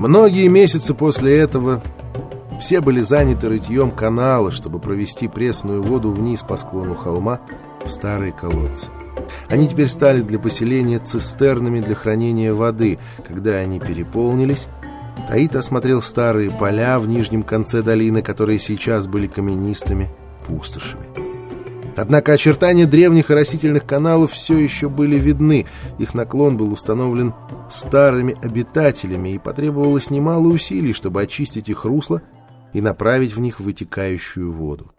Многие месяцы после этого все были заняты рытьем канала, чтобы провести пресную воду вниз по склону холма в старые колодцы. Они теперь стали для поселения цистернами для хранения воды. Когда они переполнились, Таит осмотрел старые поля в нижнем конце долины, которые сейчас были каменистыми пустошами. Однако очертания древних оросительных каналов все еще были видны. Их наклон был установлен старыми обитателями, и потребовалось немало усилий, чтобы очистить их русло и направить в них вытекающую воду.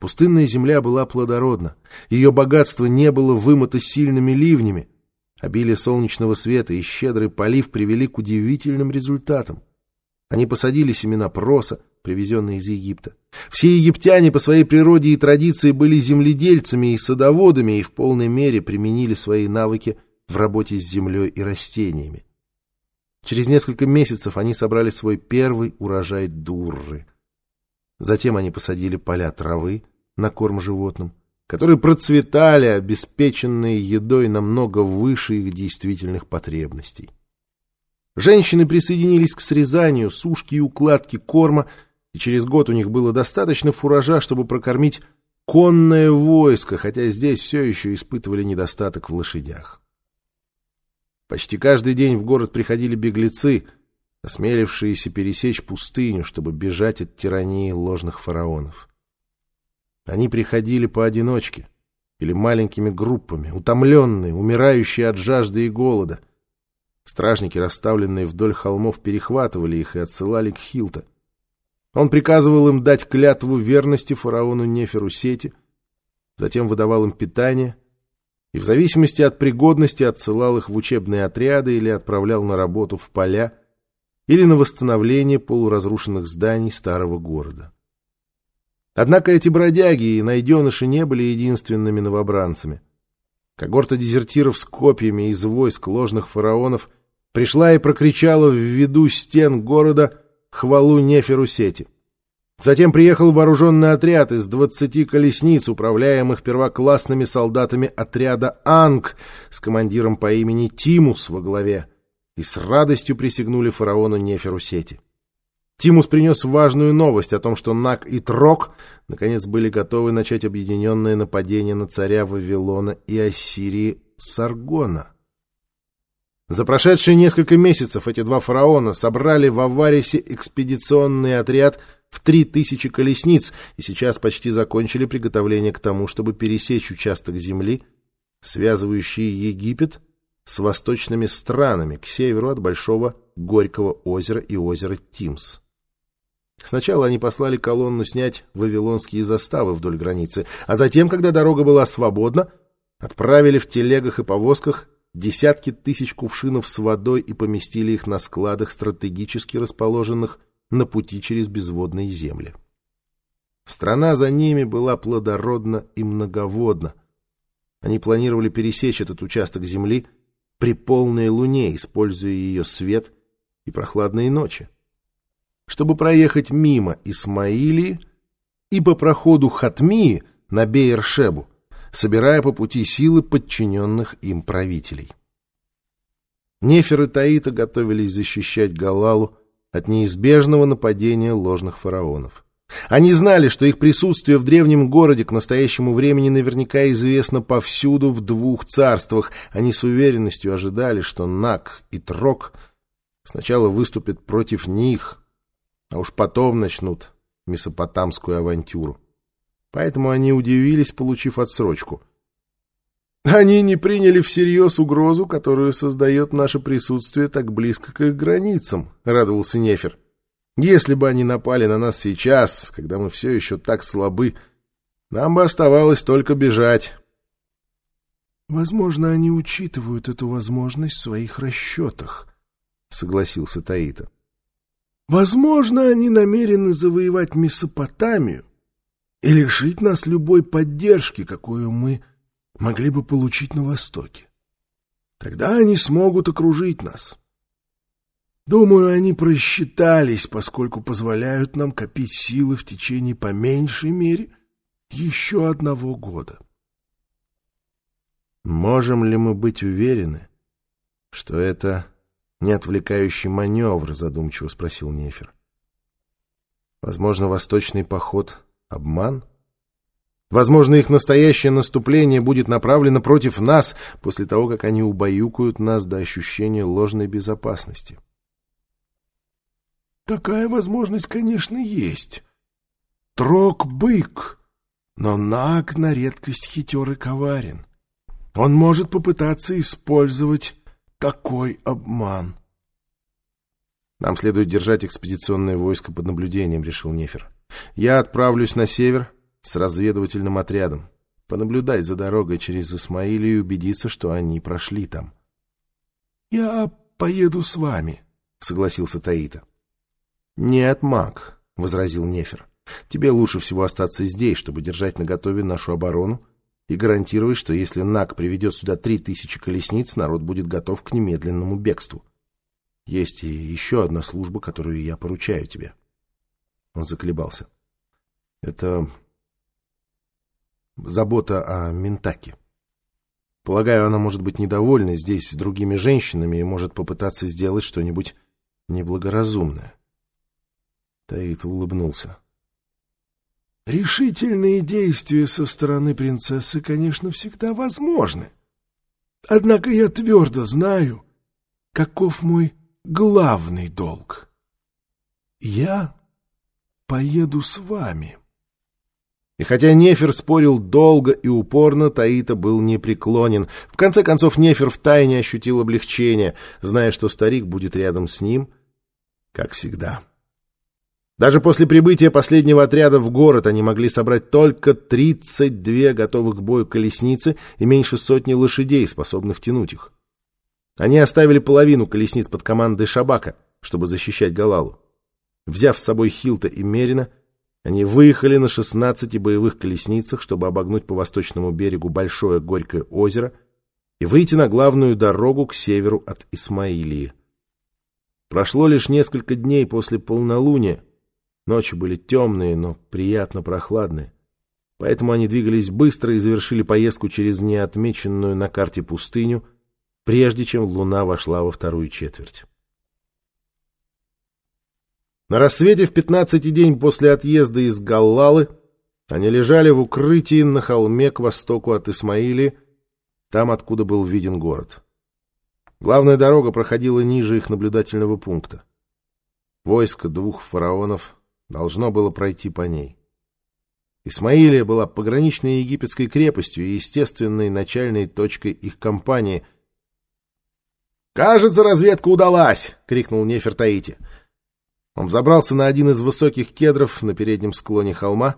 Пустынная земля была плодородна, ее богатство не было вымыто сильными ливнями. Обилие солнечного света и щедрый полив привели к удивительным результатам. Они посадили семена проса, привезенные из Египта. Все египтяне по своей природе и традиции были земледельцами и садоводами и в полной мере применили свои навыки в работе с землей и растениями. Через несколько месяцев они собрали свой первый урожай дурры. Затем они посадили поля травы на корм животным, которые процветали, обеспеченные едой намного выше их действительных потребностей. Женщины присоединились к срезанию, сушке и укладке корма, и через год у них было достаточно фуража, чтобы прокормить конное войско, хотя здесь все еще испытывали недостаток в лошадях. Почти каждый день в город приходили беглецы, осмелившиеся пересечь пустыню, чтобы бежать от тирании ложных фараонов. Они приходили поодиночке или маленькими группами, утомленные, умирающие от жажды и голода. Стражники, расставленные вдоль холмов, перехватывали их и отсылали к Хилта. Он приказывал им дать клятву верности фараону Неферу Сети, затем выдавал им питание и в зависимости от пригодности отсылал их в учебные отряды или отправлял на работу в поля или на восстановление полуразрушенных зданий старого города. Однако эти бродяги и найденыши не были единственными новобранцами. Когорта дезертиров с копьями из войск ложных фараонов пришла и прокричала в виду стен города хвалу Неферу Сети. Затем приехал вооруженный отряд из двадцати колесниц, управляемых первоклассными солдатами отряда «Анг» с командиром по имени Тимус во главе, и с радостью присягнули фараону Неферу Сети. Тимус принес важную новость о том, что Нак и Трок наконец были готовы начать объединенное нападение на царя Вавилона и Ассирии Саргона. За прошедшие несколько месяцев эти два фараона собрали в Аварисе экспедиционный отряд в три тысячи колесниц и сейчас почти закончили приготовление к тому, чтобы пересечь участок земли, связывающий Египет с восточными странами к северу от Большого Горького озера и озера Тимс. Сначала они послали колонну снять вавилонские заставы вдоль границы, а затем, когда дорога была свободна, отправили в телегах и повозках десятки тысяч кувшинов с водой и поместили их на складах, стратегически расположенных на пути через безводные земли. Страна за ними была плодородна и многоводна. Они планировали пересечь этот участок земли при полной луне, используя ее свет и прохладные ночи чтобы проехать мимо Исмаилии и по проходу Хатмии на Бейершебу, собирая по пути силы подчиненных им правителей. Нефер и Таита готовились защищать Галалу от неизбежного нападения ложных фараонов. Они знали, что их присутствие в древнем городе к настоящему времени наверняка известно повсюду в двух царствах. Они с уверенностью ожидали, что Нак и Трок сначала выступят против них, а уж потом начнут месопотамскую авантюру. Поэтому они удивились, получив отсрочку. Они не приняли всерьез угрозу, которую создает наше присутствие так близко к их границам, — радовался Нефер. Если бы они напали на нас сейчас, когда мы все еще так слабы, нам бы оставалось только бежать. — Возможно, они учитывают эту возможность в своих расчетах, — согласился Таита. Возможно, они намерены завоевать Месопотамию и лишить нас любой поддержки, какую мы могли бы получить на Востоке. Тогда они смогут окружить нас. Думаю, они просчитались, поскольку позволяют нам копить силы в течение по меньшей мере еще одного года. Можем ли мы быть уверены, что это не отвлекающий маневр?» — задумчиво спросил Нефер. «Возможно, восточный поход — обман?» Возможно, их настоящее наступление будет направлено против нас после того, как они убаюкают нас до ощущения ложной безопасности. Такая возможность, конечно, есть. Трок — бык, но Наг на редкость хитер и коварен. Он может попытаться использовать такой обман. Нам следует держать экспедиционное войско под наблюдением, решил Нефер. Я отправлюсь на север с разведывательным отрядом, понаблюдать за дорогой через Исмаилию и убедиться, что они прошли там. — Я поеду с вами, — согласился Таита. — Нет, маг, — возразил Нефер. — Тебе лучше всего остаться здесь, чтобы держать наготове нашу оборону и гарантировать, что если Наг приведет сюда три тысячи колесниц, народ будет готов к немедленному бегству. Есть и еще одна служба, которую я поручаю тебе. Он заколебался. Это забота о Ментаке. Полагаю, она может быть недовольна здесь с другими женщинами и может попытаться сделать что-нибудь неблагоразумное. Таит улыбнулся. Решительные действия со стороны принцессы, конечно, всегда возможны. Однако я твердо знаю, каков мой главный долг. Я поеду с вами. И хотя Нефер спорил долго и упорно, Таита был непреклонен. В конце концов, Нефер втайне ощутил облегчение, зная, что старик будет рядом с ним, как всегда. Даже после прибытия последнего отряда в город они могли собрать только 32 готовых к бою колесницы и меньше сотни лошадей, способных тянуть их. Они оставили половину колесниц под командой Шабака, чтобы защищать Галалу. Взяв с собой Хилта и Мерина, они выехали на 16 боевых колесницах, чтобы обогнуть по восточному берегу Большое Горькое озеро и выйти на главную дорогу к северу от Исмаилии. Прошло лишь несколько дней после полнолуния. Ночи были темные, но приятно прохладные. Поэтому они двигались быстро и завершили поездку через неотмеченную на карте пустыню, прежде чем луна вошла во вторую четверть. На рассвете в пятнадцатый день после отъезда из Галлалы они лежали в укрытии на холме к востоку от Исмаили, там, откуда был виден город. Главная дорога проходила ниже их наблюдательного пункта. Войско двух фараонов должно было пройти по ней. Исмаилия была пограничной египетской крепостью и естественной начальной точкой их кампании. «Кажется, разведка удалась!» — крикнул Нефертаити. Он взобрался на один из высоких кедров на переднем склоне холма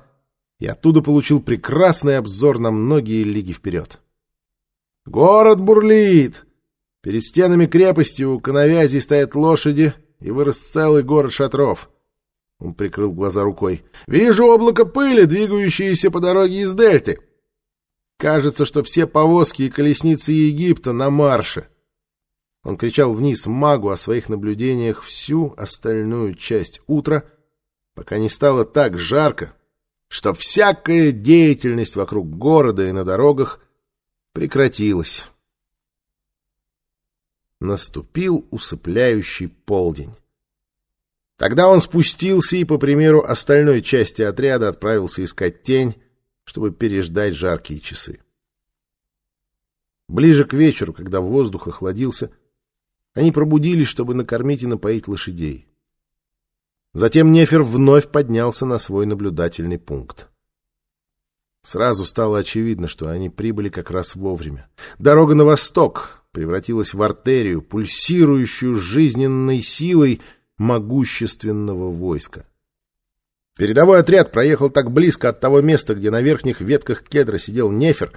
и оттуда получил прекрасный обзор на многие лиги вперед. «Город бурлит! Перед стенами крепости у коновязей стоят лошади, и вырос целый город шатров». Он прикрыл глаза рукой. «Вижу облако пыли, двигающееся по дороге из Дельты. Кажется, что все повозки и колесницы Египта на марше». Он кричал вниз магу о своих наблюдениях всю остальную часть утра, пока не стало так жарко, что всякая деятельность вокруг города и на дорогах прекратилась. Наступил усыпляющий полдень. Тогда он спустился и, по примеру остальной части отряда, отправился искать тень, чтобы переждать жаркие часы. Ближе к вечеру, когда воздух охладился, они пробудились, чтобы накормить и напоить лошадей. Затем Нефер вновь поднялся на свой наблюдательный пункт. Сразу стало очевидно, что они прибыли как раз вовремя. Дорога на восток превратилась в артерию, пульсирующую жизненной силой могущественного войска. Передовой отряд проехал так близко от того места, где на верхних ветках кедра сидел Нефер,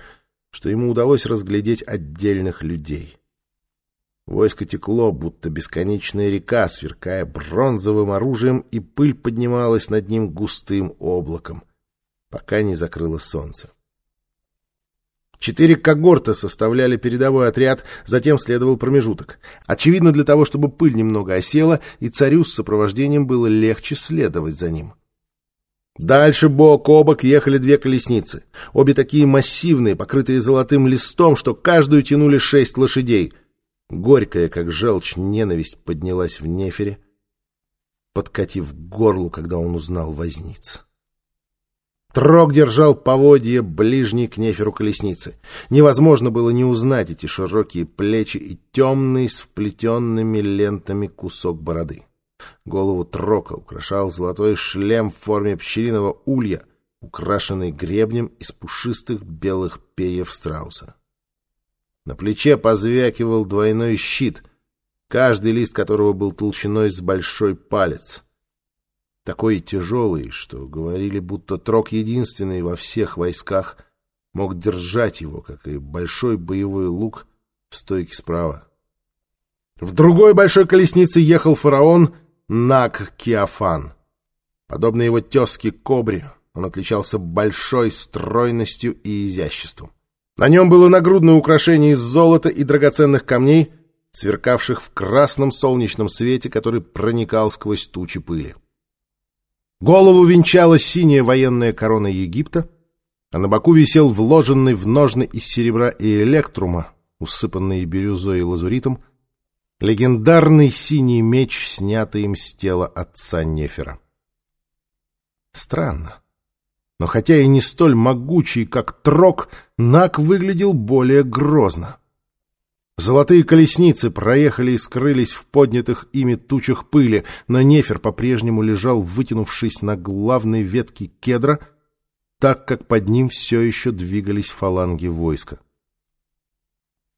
что ему удалось разглядеть отдельных людей. Войско текло, будто бесконечная река, сверкая бронзовым оружием, и пыль поднималась над ним густым облаком, пока не закрыло солнце. Четыре когорта составляли передовой отряд, затем следовал промежуток. Очевидно, для того, чтобы пыль немного осела, и царю с сопровождением было легче следовать за ним. Дальше бок о бок ехали две колесницы. Обе такие массивные, покрытые золотым листом, что каждую тянули шесть лошадей — Горькая, как желчь, ненависть поднялась в нефере, подкатив к горлу, когда он узнал возниц. Трог держал поводье ближней к неферу колесницы. Невозможно было не узнать эти широкие плечи и темный с вплетенными лентами кусок бороды. Голову Трока украшал золотой шлем в форме пчелиного улья, украшенный гребнем из пушистых белых перьев страуса. На плече позвякивал двойной щит, каждый лист которого был толщиной с большой палец. Такой тяжелый, что говорили, будто Трок единственный во всех войсках мог держать его, как и большой боевой лук в стойке справа. В другой большой колеснице ехал фараон Нак Киафан. Подобно его тезке Кобре, он отличался большой стройностью и изяществом. На нем было нагрудное украшение из золота и драгоценных камней, сверкавших в красном солнечном свете, который проникал сквозь тучи пыли. Голову венчала синяя военная корона Египта, а на боку висел вложенный в ножны из серебра и электрума, усыпанный бирюзой и лазуритом, легендарный синий меч, снятый им с тела отца Нефера. Странно. Но хотя и не столь могучий, как Трок, Нак выглядел более грозно. Золотые колесницы проехали и скрылись в поднятых ими тучах пыли, но Нефер по-прежнему лежал, вытянувшись на главной ветке кедра, так как под ним все еще двигались фаланги войска.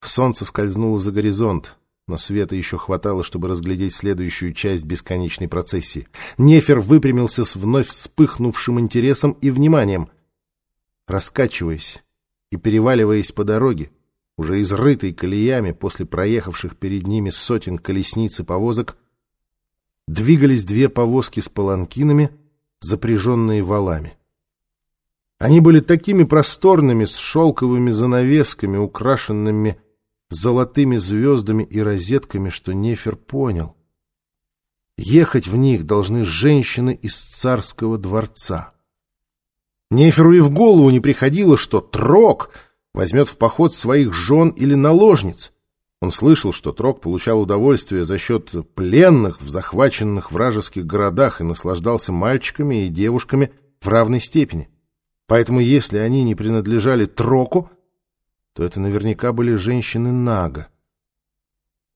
Солнце скользнуло за горизонт но света еще хватало, чтобы разглядеть следующую часть бесконечной процессии. Нефер выпрямился с вновь вспыхнувшим интересом и вниманием. Раскачиваясь и переваливаясь по дороге, уже изрытой колеями после проехавших перед ними сотен колесниц и повозок, двигались две повозки с паланкинами, запряженные валами. Они были такими просторными, с шелковыми занавесками, украшенными золотыми звездами и розетками, что Нефер понял. Ехать в них должны женщины из царского дворца. Неферу и в голову не приходило, что Трок возьмет в поход своих жен или наложниц. Он слышал, что Трок получал удовольствие за счет пленных в захваченных вражеских городах и наслаждался мальчиками и девушками в равной степени. Поэтому если они не принадлежали Троку, то это наверняка были женщины Нага.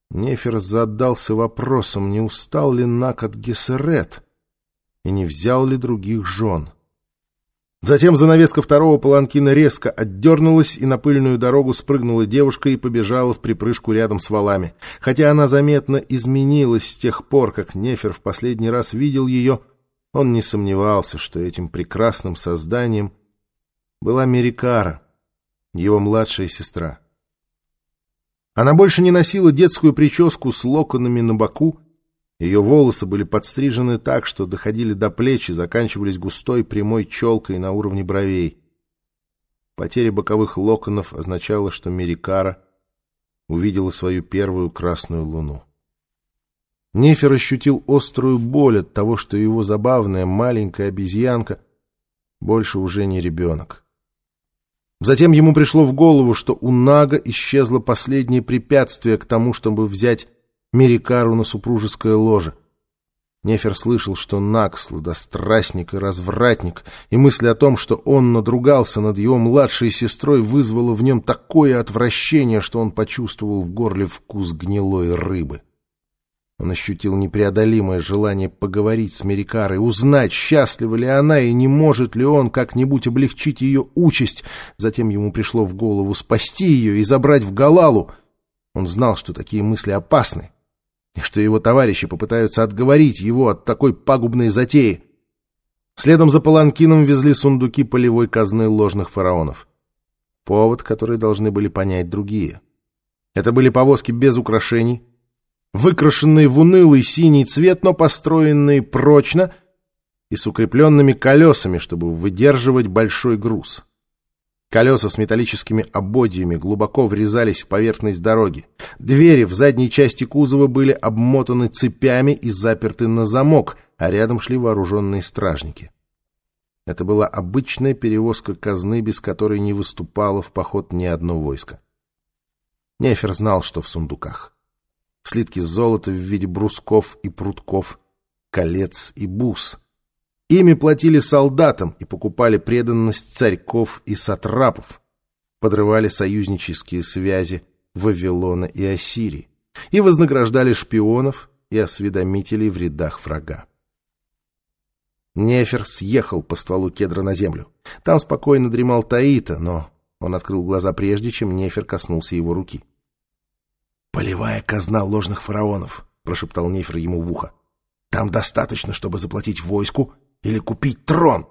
Нефер задался вопросом, не устал ли Наг от Гессерет и не взял ли других жен. Затем занавеска второго паланкина резко отдернулась, и на пыльную дорогу спрыгнула девушка и побежала в припрыжку рядом с валами. Хотя она заметно изменилась с тех пор, как Нефер в последний раз видел ее, он не сомневался, что этим прекрасным созданием была Мерикара, его младшая сестра. Она больше не носила детскую прическу с локонами на боку, ее волосы были подстрижены так, что доходили до плеч и заканчивались густой прямой челкой на уровне бровей. Потеря боковых локонов означала, что Мерикара увидела свою первую красную луну. Нефер ощутил острую боль от того, что его забавная маленькая обезьянка больше уже не ребенок. Затем ему пришло в голову, что у Нага исчезло последнее препятствие к тому, чтобы взять Мерикару на супружеское ложе. Нефер слышал, что Наг — сладострастник и развратник, и мысль о том, что он надругался над его младшей сестрой, вызвала в нем такое отвращение, что он почувствовал в горле вкус гнилой рыбы. Он ощутил непреодолимое желание поговорить с Мерикарой, узнать, счастлива ли она и не может ли он как-нибудь облегчить ее участь. Затем ему пришло в голову спасти ее и забрать в Галалу. Он знал, что такие мысли опасны, и что его товарищи попытаются отговорить его от такой пагубной затеи. Следом за Паланкином везли сундуки полевой казны ложных фараонов. Повод, который должны были понять другие. Это были повозки без украшений, выкрашенные в унылый синий цвет, но построенные прочно и с укрепленными колесами, чтобы выдерживать большой груз. Колеса с металлическими ободьями глубоко врезались в поверхность дороги. Двери в задней части кузова были обмотаны цепями и заперты на замок, а рядом шли вооруженные стражники. Это была обычная перевозка казны, без которой не выступало в поход ни одно войско. Нефер знал, что в сундуках. Слитки золота в виде брусков и прутков, колец и бус. Ими платили солдатам и покупали преданность царьков и сатрапов, подрывали союзнические связи Вавилона и Ассирии и вознаграждали шпионов и осведомителей в рядах врага. Нефер съехал по стволу кедра на землю. Там спокойно дремал Таита, но он открыл глаза прежде, чем Нефер коснулся его руки. «Полевая казна ложных фараонов», — прошептал Нефер ему в ухо. «Там достаточно, чтобы заплатить войску или купить трон».